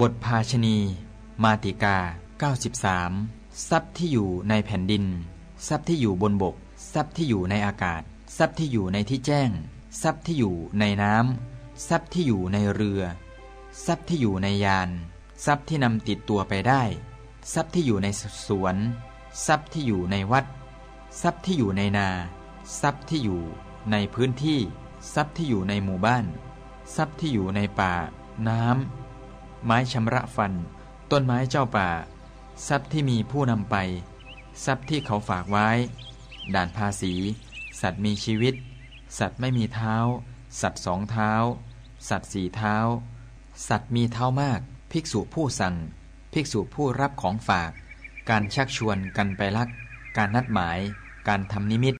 บทภาชณี มาติกา 93 ทรัพย์ที่อยู่ในแผ่นดิน ทรัพย์ที่อยู่บนบก ทรัพย์ที่อยู่ในอากาศ ทรัพย์ที่อยู่ในที่แจ้ง ทรัพย์ที่อยู่ในน้ำ ทรัพย์ที่อยู่ในเรือ ทรัพย์ที่อยู่ในยาน ทรัพย์ที่นำติดตัวไปได้ ทรัพย์ที่อยู่ในสวน ทรัพย์ที่อยู่ในวัด ทรัพย์ที่อยู่ในนา ทรัพย์ที่อยู่ในพื้นที่ ทรัพย์ที่อยู่ในหมู่บ้าน ทรัพย์ที่อยู่ในป่า น้ำ ไม้ชำระฟัน ต้นไม้เจ้าป่า ทรัพย์ที่มีผู้นำไป ทรัพย์ที่เขาฝากไว้ ด่านภาษี สัตว์มีชีวิต สัตว์ไม่มีเท้า สัตว์สองเท้า สัตว์สี่เท้า สัตว์มีเท้ามาก ภิกษุผู้สั่ง ภิกษุผู้รับของฝาก การชักชวนกันไปลัก การนัดหมาย การทำนิมิต